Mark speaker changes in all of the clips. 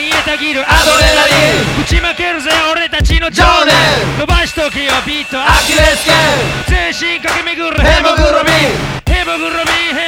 Speaker 1: に入れたぎる
Speaker 2: アドレナリ
Speaker 1: ン打ち負ける
Speaker 2: ぜ俺た
Speaker 1: ちの情念伸ばしとけよビートアキレス腱全身駆け巡る
Speaker 2: ヘモ
Speaker 1: グロビンヘモグロビン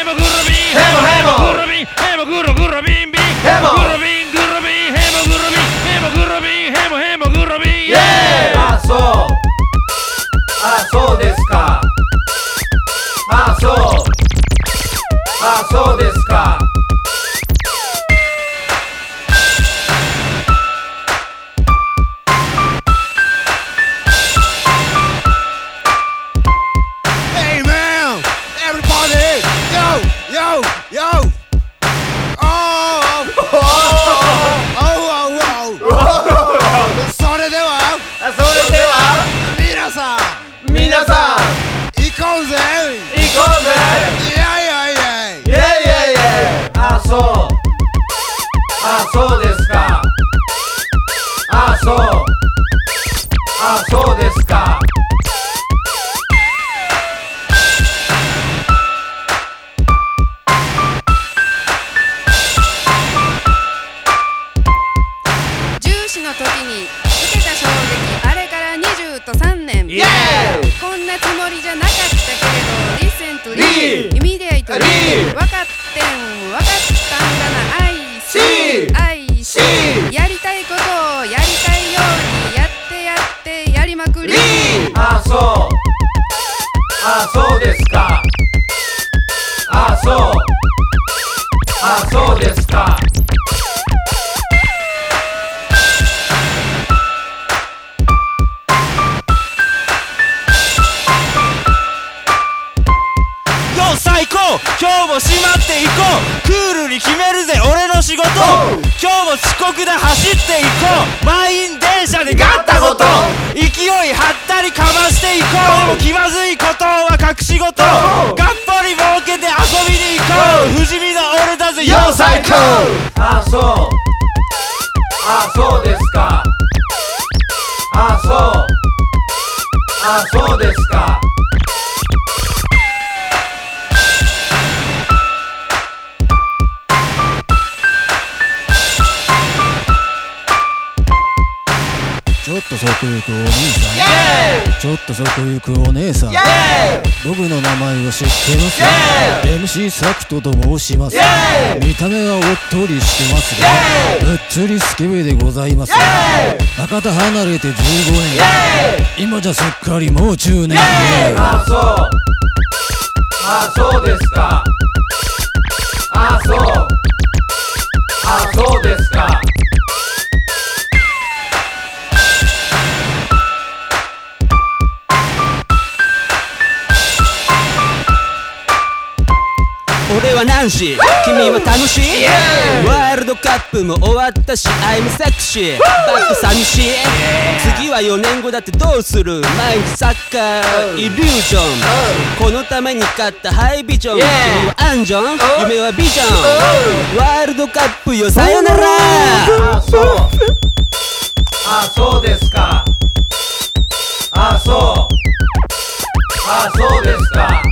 Speaker 2: ですか？あそう。あそうですか。
Speaker 3: 重視の時に受けた衝撃あれから20と3年。
Speaker 2: イエーイ！
Speaker 3: こんなつもりじゃなかったけれど Listen to
Speaker 2: リ
Speaker 3: Lee イミディエイト
Speaker 2: リ
Speaker 3: 分
Speaker 4: 今日も遅刻で走っていこう。満員電車でガッタゴト勢い張ったりかましていこう。でも気まずいことは隠し事。がっぽり儲けて遊びに行こう。不死身の俺だぜよ最高
Speaker 2: あそう。あそうですか。あそう。あそうですか。
Speaker 5: とそこ行くお兄さんちょっとそこ行くお姉さん。僕の名前を知ってます？か MC サクトと申します。見た目はおっとりしてますがぶっつりスケベでございます。博多離れて15年。今じゃすっかりもう中年。
Speaker 2: あそう。あそうですか。あそう。あそうですか
Speaker 4: 俺はナンシー。君は楽しい。ワールドカップも終わったし I'm sexy バッと寂しい。次は4年後だってどうする？毎日サッカー。イリュージョン。このために勝ったハイビジョン君はアンジョン？夢はビジョン。ワールドカップよさよなら。
Speaker 2: あそう。あそうですか。あそう。あそうですか